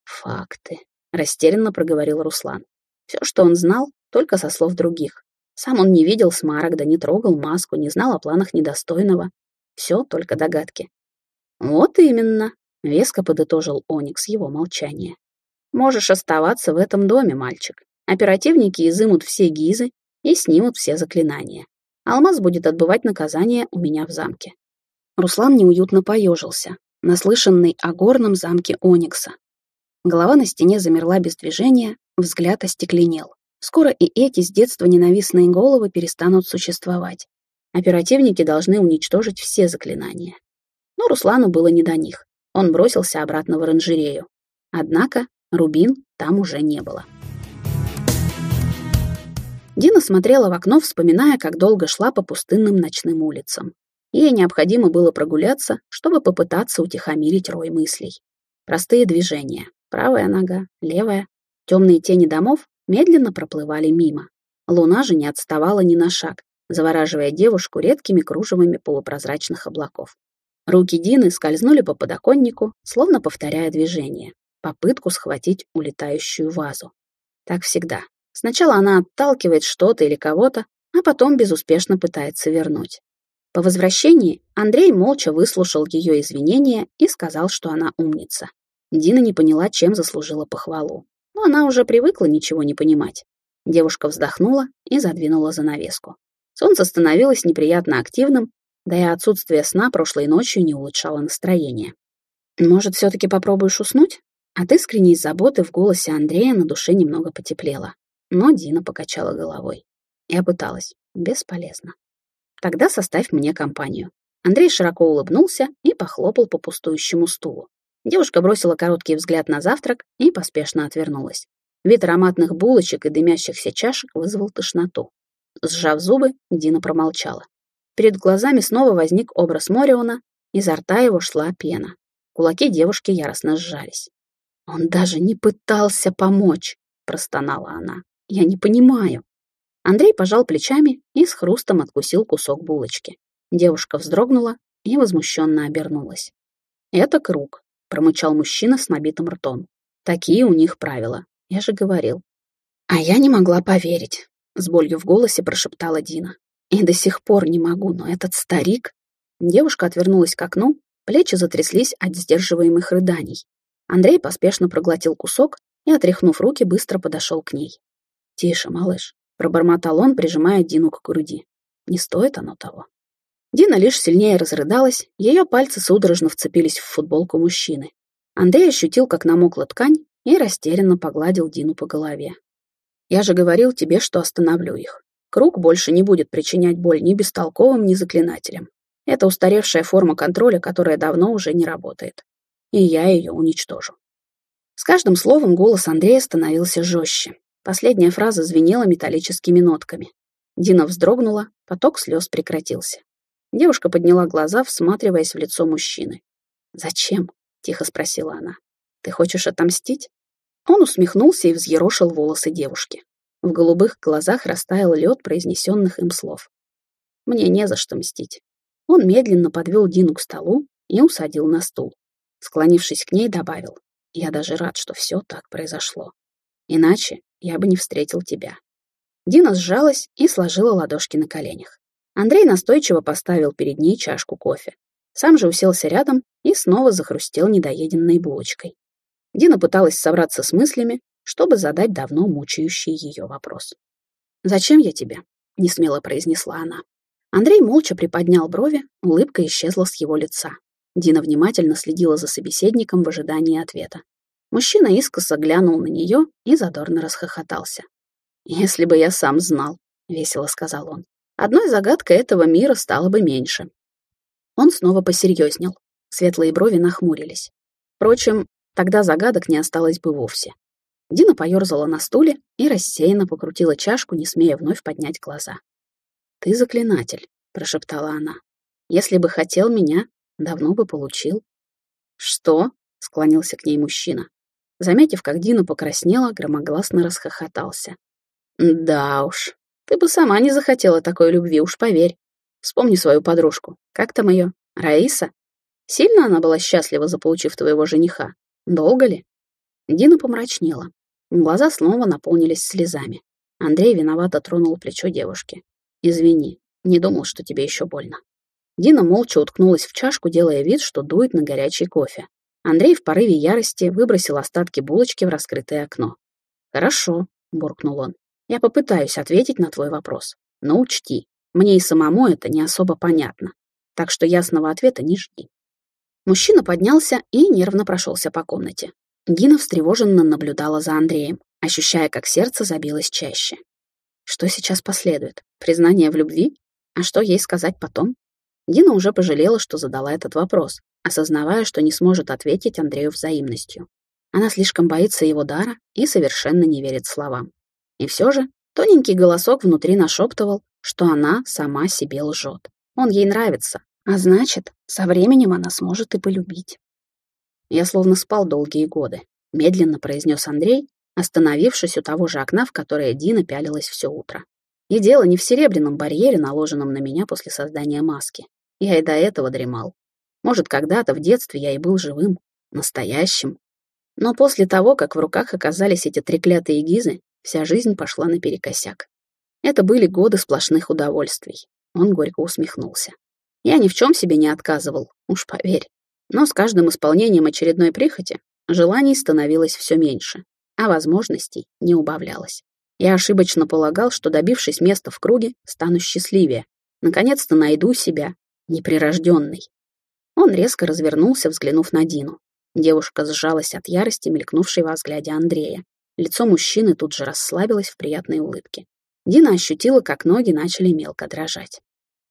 «Факты», — растерянно проговорил Руслан. Все, что он знал, только со слов других. Сам он не видел Смарагда, не трогал маску, не знал о планах недостойного. Все только догадки. «Вот именно», — веско подытожил Оникс его молчание. «Можешь оставаться в этом доме, мальчик. Оперативники изымут все гизы и снимут все заклинания. Алмаз будет отбывать наказание у меня в замке». Руслан неуютно поежился, наслышанный о горном замке Оникса. Голова на стене замерла без движения, взгляд остекленел. Скоро и эти с детства ненавистные головы перестанут существовать. Оперативники должны уничтожить все заклинания. Но Руслану было не до них. Он бросился обратно в оранжерею. Однако рубин там уже не было. Дина смотрела в окно, вспоминая, как долго шла по пустынным ночным улицам. Ей необходимо было прогуляться, чтобы попытаться утихомирить рой мыслей. Простые движения. Правая нога, левая. Темные тени домов медленно проплывали мимо. Луна же не отставала ни на шаг, завораживая девушку редкими кружевами полупрозрачных облаков. Руки Дины скользнули по подоконнику, словно повторяя движение, попытку схватить улетающую вазу. Так всегда. Сначала она отталкивает что-то или кого-то, а потом безуспешно пытается вернуть. По возвращении Андрей молча выслушал ее извинения и сказал, что она умница. Дина не поняла, чем заслужила похвалу но она уже привыкла ничего не понимать. Девушка вздохнула и задвинула занавеску. Солнце становилось неприятно активным, да и отсутствие сна прошлой ночью не улучшало настроение. «Может, все-таки попробуешь уснуть?» От искренней заботы в голосе Андрея на душе немного потеплело. Но Дина покачала головой. Я пыталась. Бесполезно. «Тогда составь мне компанию». Андрей широко улыбнулся и похлопал по пустующему стулу. Девушка бросила короткий взгляд на завтрак и поспешно отвернулась. Вид ароматных булочек и дымящихся чашек вызвал тошноту. Сжав зубы, Дина промолчала. Перед глазами снова возник образ Мориона, изо рта его шла пена. Кулаки девушки яростно сжались. «Он даже не пытался помочь», — простонала она. «Я не понимаю». Андрей пожал плечами и с хрустом откусил кусок булочки. Девушка вздрогнула и возмущенно обернулась. «Это круг», промычал мужчина с набитым ртом. Такие у них правила. Я же говорил. А я не могла поверить, с болью в голосе прошептала Дина. И до сих пор не могу, но этот старик... Девушка отвернулась к окну, плечи затряслись от сдерживаемых рыданий. Андрей поспешно проглотил кусок и, отряхнув руки, быстро подошел к ней. «Тише, малыш», — пробормотал он, прижимая Дину к груди. «Не стоит оно того». Дина лишь сильнее разрыдалась, ее пальцы судорожно вцепились в футболку мужчины. Андрей ощутил, как намокла ткань, и растерянно погладил Дину по голове. «Я же говорил тебе, что остановлю их. Круг больше не будет причинять боль ни бестолковым, ни заклинателям. Это устаревшая форма контроля, которая давно уже не работает. И я ее уничтожу». С каждым словом голос Андрея становился жестче. Последняя фраза звенела металлическими нотками. Дина вздрогнула, поток слез прекратился. Девушка подняла глаза, всматриваясь в лицо мужчины. «Зачем?» — тихо спросила она. «Ты хочешь отомстить?» Он усмехнулся и взъерошил волосы девушки. В голубых глазах растаял лед произнесенных им слов. «Мне не за что мстить». Он медленно подвел Дину к столу и усадил на стул. Склонившись к ней, добавил. «Я даже рад, что все так произошло. Иначе я бы не встретил тебя». Дина сжалась и сложила ладошки на коленях. Андрей настойчиво поставил перед ней чашку кофе. Сам же уселся рядом и снова захрустел недоеденной булочкой. Дина пыталась собраться с мыслями, чтобы задать давно мучающий ее вопрос. «Зачем я тебе?» — несмело произнесла она. Андрей молча приподнял брови, улыбка исчезла с его лица. Дина внимательно следила за собеседником в ожидании ответа. Мужчина искоса глянул на нее и задорно расхохотался. «Если бы я сам знал», — весело сказал он одной загадкой этого мира стало бы меньше. Он снова посерьезнел. Светлые брови нахмурились. Впрочем, тогда загадок не осталось бы вовсе. Дина поерзала на стуле и рассеянно покрутила чашку, не смея вновь поднять глаза. «Ты заклинатель», — прошептала она. «Если бы хотел меня, давно бы получил». «Что?» — склонился к ней мужчина. Заметив, как Дина покраснела, громогласно расхохотался. «Да уж, ты бы сама не захотела такой любви, уж поверь. Вспомни свою подружку. Как там ее? Раиса? Сильно она была счастлива, заполучив твоего жениха? Долго ли? Дина помрачнела. Глаза снова наполнились слезами. Андрей виновато тронул плечо девушки. «Извини, не думал, что тебе еще больно». Дина молча уткнулась в чашку, делая вид, что дует на горячий кофе. Андрей в порыве ярости выбросил остатки булочки в раскрытое окно. «Хорошо», — буркнул он. «Я попытаюсь ответить на твой вопрос. Но учти, мне и самому это не особо понятно. Так что ясного ответа не жди». Мужчина поднялся и нервно прошелся по комнате. Дина встревоженно наблюдала за Андреем, ощущая, как сердце забилось чаще. Что сейчас последует? Признание в любви? А что ей сказать потом? Дина уже пожалела, что задала этот вопрос, осознавая, что не сможет ответить Андрею взаимностью. Она слишком боится его дара и совершенно не верит словам. И все же тоненький голосок внутри нашептывал, что она сама себе лжет. Он ей нравится, а значит, со временем она сможет и полюбить. Я словно спал долгие годы, медленно произнес Андрей, остановившись у того же окна, в которое Дина пялилась все утро. И дело не в серебряном барьере, наложенном на меня после создания маски. Я и до этого дремал. Может, когда-то в детстве я и был живым, настоящим. Но после того, как в руках оказались эти треклятые гизы, вся жизнь пошла наперекосяк. Это были годы сплошных удовольствий. Он горько усмехнулся. Я ни в чем себе не отказывал, уж поверь. Но с каждым исполнением очередной прихоти желаний становилось все меньше, а возможностей не убавлялось. Я ошибочно полагал, что, добившись места в круге, стану счастливее. Наконец-то найду себя, неприрожденный. Он резко развернулся, взглянув на Дину. Девушка сжалась от ярости, мелькнувшей во взгляде Андрея. Лицо мужчины тут же расслабилось в приятной улыбке. Дина ощутила, как ноги начали мелко дрожать.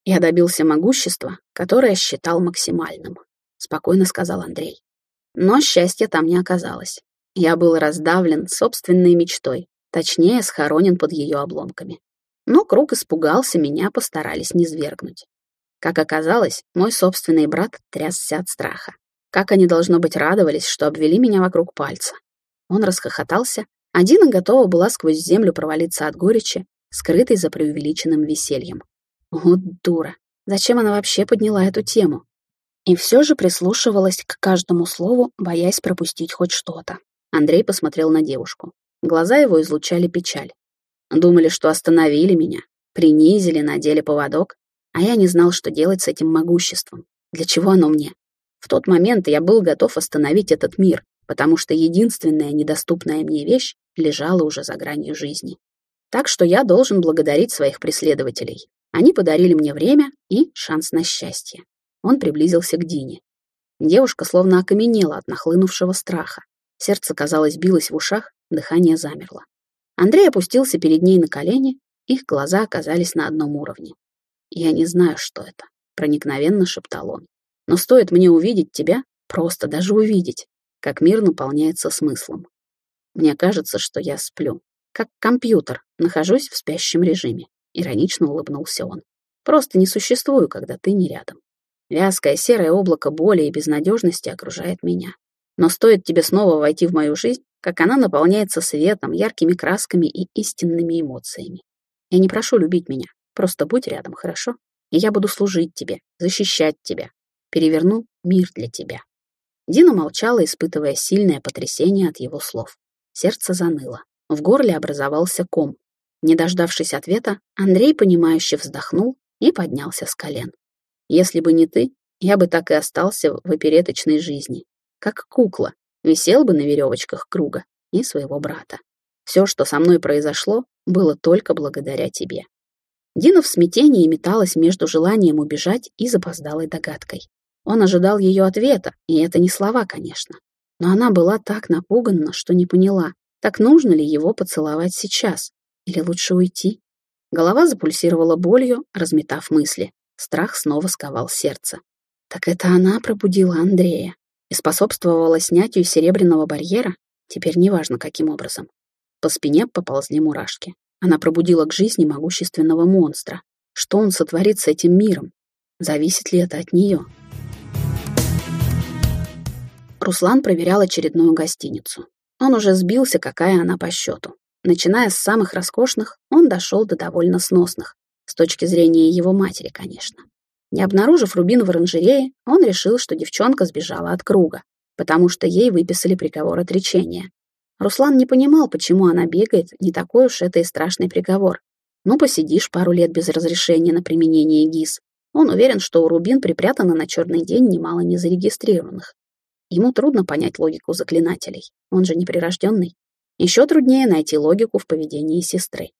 «Я добился могущества, которое считал максимальным», — спокойно сказал Андрей. Но счастья там не оказалось. Я был раздавлен собственной мечтой, точнее, схоронен под ее обломками. Но круг испугался, меня постарались низвергнуть. Как оказалось, мой собственный брат трясся от страха. Как они, должно быть, радовались, что обвели меня вокруг пальца. Он расхохотался, а Дина готова была сквозь землю провалиться от горечи, скрытой за преувеличенным весельем. Вот дура. Зачем она вообще подняла эту тему? И все же прислушивалась к каждому слову, боясь пропустить хоть что-то. Андрей посмотрел на девушку. Глаза его излучали печаль. Думали, что остановили меня, принизили, надели поводок, а я не знал, что делать с этим могуществом. Для чего оно мне? В тот момент я был готов остановить этот мир, потому что единственная недоступная мне вещь лежала уже за гранью жизни. Так что я должен благодарить своих преследователей. Они подарили мне время и шанс на счастье. Он приблизился к Дине. Девушка словно окаменела от нахлынувшего страха. Сердце, казалось, билось в ушах, дыхание замерло. Андрей опустился перед ней на колени, их глаза оказались на одном уровне. «Я не знаю, что это», — проникновенно шептал он. «Но стоит мне увидеть тебя, просто даже увидеть, как мир наполняется смыслом. Мне кажется, что я сплю, как компьютер, нахожусь в спящем режиме», — иронично улыбнулся он. «Просто не существую, когда ты не рядом. Вязкое серое облако боли и безнадежности окружает меня. Но стоит тебе снова войти в мою жизнь, как она наполняется светом, яркими красками и истинными эмоциями. Я не прошу любить меня, Просто будь рядом, хорошо? И я буду служить тебе, защищать тебя. Переверну мир для тебя». Дина молчала, испытывая сильное потрясение от его слов. Сердце заныло. В горле образовался ком. Не дождавшись ответа, Андрей, понимающе вздохнул и поднялся с колен. «Если бы не ты, я бы так и остался в опереточной жизни. Как кукла, висел бы на веревочках круга и своего брата. Все, что со мной произошло, было только благодаря тебе. Дина в смятении металась между желанием убежать и запоздалой догадкой. Он ожидал ее ответа, и это не слова, конечно. Но она была так напугана, что не поняла, так нужно ли его поцеловать сейчас, или лучше уйти. Голова запульсировала болью, разметав мысли. Страх снова сковал сердце. Так это она пробудила Андрея и способствовала снятию серебряного барьера, теперь неважно каким образом. По спине поползли мурашки. Она пробудила к жизни могущественного монстра. Что он сотворит с этим миром? Зависит ли это от нее? Руслан проверял очередную гостиницу. Он уже сбился, какая она по счету. Начиная с самых роскошных, он дошел до довольно сносных. С точки зрения его матери, конечно. Не обнаружив рубин в оранжерее, он решил, что девчонка сбежала от круга, потому что ей выписали приговор отречения. Руслан не понимал, почему она бегает, не такой уж это и страшный приговор. Ну, посидишь пару лет без разрешения на применение ГИС. Он уверен, что у Рубин припрятано на черный день немало незарегистрированных. Ему трудно понять логику заклинателей, он же неприрожденный. Еще труднее найти логику в поведении сестры.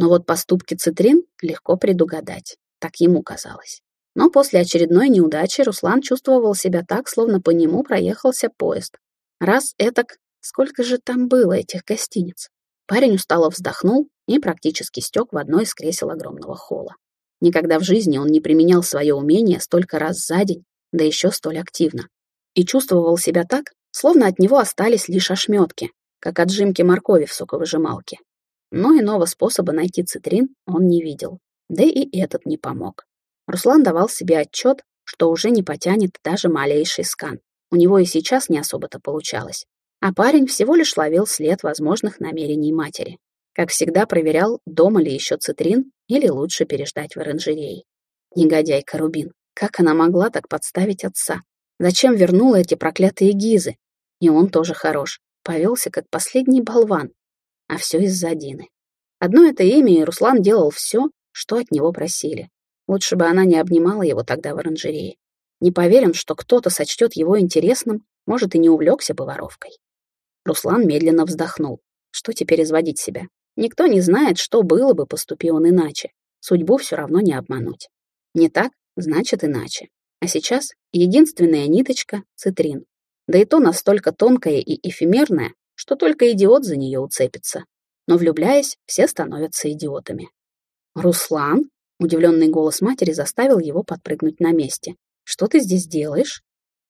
Но вот поступки Цитрин легко предугадать, так ему казалось. Но после очередной неудачи Руслан чувствовал себя так, словно по нему проехался поезд. Раз этак, сколько же там было этих гостиниц? Парень устало вздохнул и практически стек в одно из кресел огромного холла. Никогда в жизни он не применял свое умение столько раз за день, да еще столь активно. И чувствовал себя так, словно от него остались лишь ошметки, как отжимки моркови в соковыжималке. Но иного способа найти цитрин он не видел, да и этот не помог. Руслан давал себе отчет, что уже не потянет даже малейший скан. У него и сейчас не особо-то получалось. А парень всего лишь ловил след возможных намерений матери. Как всегда проверял, дома ли еще цитрин или лучше переждать в оранжерее. Негодяйка Рубин, как она могла так подставить отца? Зачем вернула эти проклятые гизы? И он тоже хорош, повелся как последний болван. А все из-за Дины. Одно это имя, и Руслан делал все, что от него просили. Лучше бы она не обнимала его тогда в оранжерее. Не поверен, что кто-то сочтет его интересным, может, и не увлекся бы воровкой. Руслан медленно вздохнул. Что теперь изводить себя? Никто не знает, что было бы, поступил он иначе. Судьбу все равно не обмануть. Не так, значит иначе. А сейчас единственная ниточка — цитрин. Да и то настолько тонкая и эфемерная, что только идиот за нее уцепится. Но влюбляясь, все становятся идиотами. «Руслан?» Удивленный голос матери заставил его подпрыгнуть на месте. «Что ты здесь делаешь?»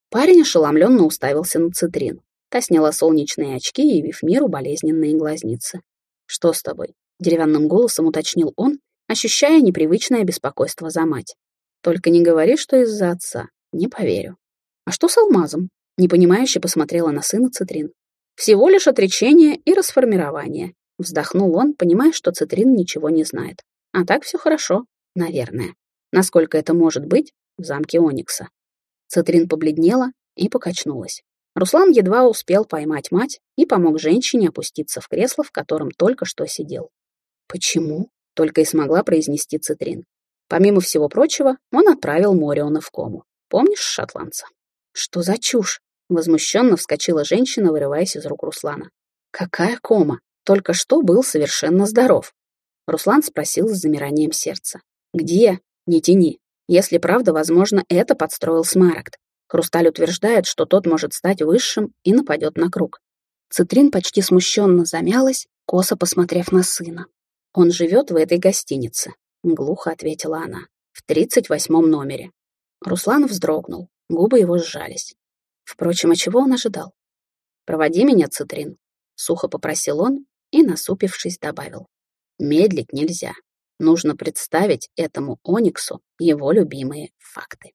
Парень ошеломленно уставился на цитрин. Та сняла солнечные очки, явив миру болезненные глазницы. «Что с тобой?» — деревянным голосом уточнил он, ощущая непривычное беспокойство за мать. «Только не говори, что из-за отца. Не поверю». «А что с алмазом?» — непонимающе посмотрела на сына Цитрин. «Всего лишь отречение и расформирование», — вздохнул он, понимая, что Цитрин ничего не знает. «А так все хорошо. Наверное. Насколько это может быть в замке Оникса. Цитрин побледнела и покачнулась. Руслан едва успел поймать мать и помог женщине опуститься в кресло, в котором только что сидел. «Почему?» — только и смогла произнести Цитрин. Помимо всего прочего, он отправил Мориона в кому. Помнишь шотландца? «Что за чушь?» — возмущенно вскочила женщина, вырываясь из рук Руслана. «Какая кома? Только что был совершенно здоров». Руслан спросил с замиранием сердца. «Где? Не тяни. Если правда, возможно, это подстроил Смарагд. Хрусталь утверждает, что тот может стать высшим и нападет на круг. Цитрин почти смущенно замялась, косо посмотрев на сына. «Он живет в этой гостинице», — глухо ответила она, — «в тридцать восьмом номере». Руслан вздрогнул, губы его сжались. Впрочем, а чего он ожидал? «Проводи меня, Цитрин», — сухо попросил он и, насупившись, добавил. «Медлить нельзя». Нужно представить этому Ониксу его любимые факты.